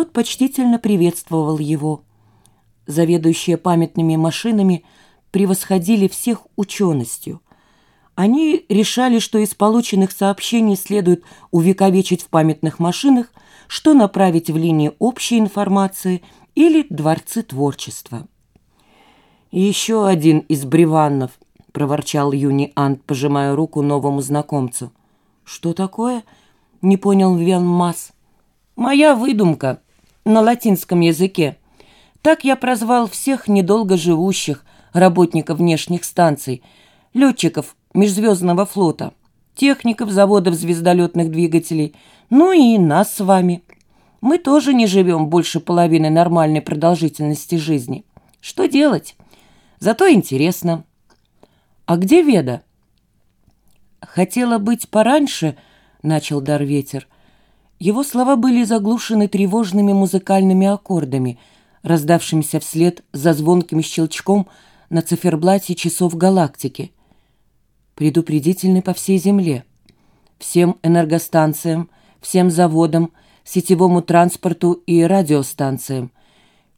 Тот почтительно приветствовал его. Заведующие памятными машинами превосходили всех ученостью. Они решали, что из полученных сообщений следует увековечить в памятных машинах, что направить в линии общей информации или дворцы творчества. «Еще один из бреваннов», — проворчал Юни Ант, пожимая руку новому знакомцу. «Что такое?» — не понял Вен Масс. «Моя выдумка на латинском языке. Так я прозвал всех недолго живущих работников внешних станций, летчиков межзвездного флота, техников заводов звездолетных двигателей, ну и нас с вами. Мы тоже не живем больше половины нормальной продолжительности жизни. Что делать?» Зато интересно. А где Веда? Хотела быть пораньше, начал Дарветер. Его слова были заглушены тревожными музыкальными аккордами, раздавшимися вслед за звонким щелчком на циферблате часов галактики. Предупредительный по всей Земле. Всем энергостанциям, всем заводам, сетевому транспорту и радиостанциям.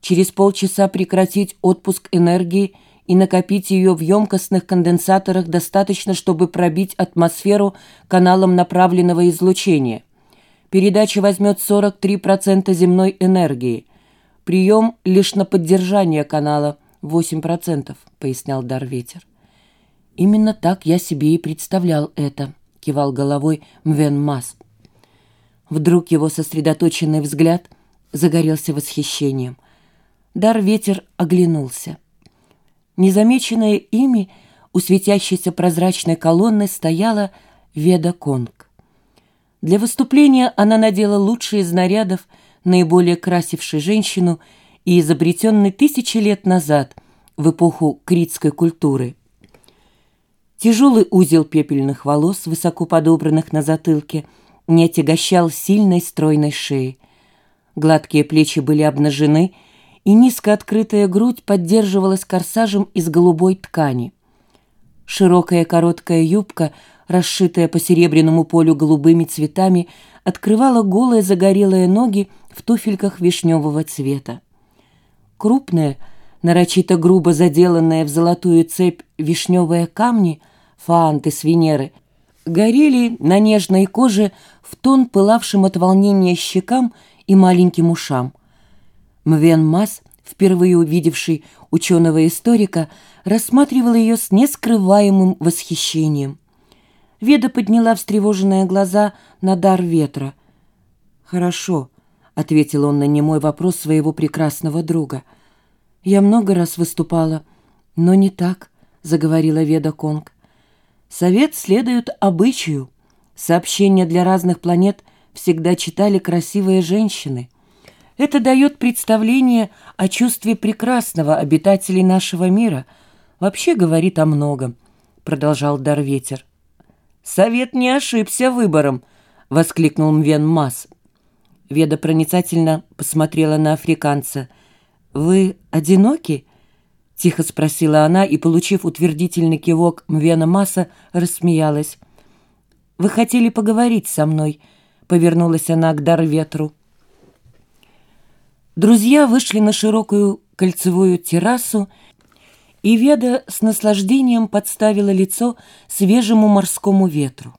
Через полчаса прекратить отпуск энергии – и накопить ее в емкостных конденсаторах достаточно, чтобы пробить атмосферу каналом направленного излучения. Передача возьмет 43% земной энергии. Прием лишь на поддержание канала 8%, пояснял Дарветер. «Именно так я себе и представлял это», — кивал головой Мвен Мас. Вдруг его сосредоточенный взгляд загорелся восхищением. Дарветер оглянулся. Незамеченная ими у светящейся прозрачной колонны стояла Веда Конг. Для выступления она надела лучшие из нарядов, наиболее красившей женщину и изобретенный тысячи лет назад, в эпоху критской культуры. Тяжелый узел пепельных волос, высоко подобранных на затылке, не отягощал сильной стройной шеи. Гладкие плечи были обнажены, и низко открытая грудь поддерживалась корсажем из голубой ткани. Широкая короткая юбка, расшитая по серебряному полю голубыми цветами, открывала голые загорелые ноги в туфельках вишневого цвета. Крупные, нарочито грубо заделанные в золотую цепь вишневые камни, фаанты с Венеры, горели на нежной коже в тон пылавшим от волнения щекам и маленьким ушам – Мвен Мас, впервые увидевший ученого-историка, рассматривал ее с нескрываемым восхищением. Веда подняла встревоженные глаза на дар ветра. «Хорошо», — ответил он на немой вопрос своего прекрасного друга. «Я много раз выступала, но не так», — заговорила Веда Конг. «Совет следует обычаю. Сообщения для разных планет всегда читали красивые женщины». Это дает представление о чувстве прекрасного обитателей нашего мира. Вообще говорит о многом, — продолжал Дарветер. «Совет не ошибся выбором», — воскликнул Мвен Мас. Веда проницательно посмотрела на африканца. «Вы одиноки?» — тихо спросила она и, получив утвердительный кивок Мвена Маса, рассмеялась. «Вы хотели поговорить со мной?» — повернулась она к Дарветру. Друзья вышли на широкую кольцевую террасу, и Веда с наслаждением подставила лицо свежему морскому ветру.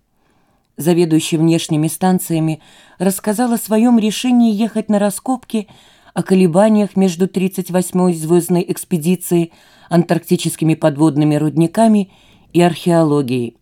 Заведующий внешними станциями рассказал о своем решении ехать на раскопки, о колебаниях между 38-й звездной экспедицией, антарктическими подводными рудниками и археологией.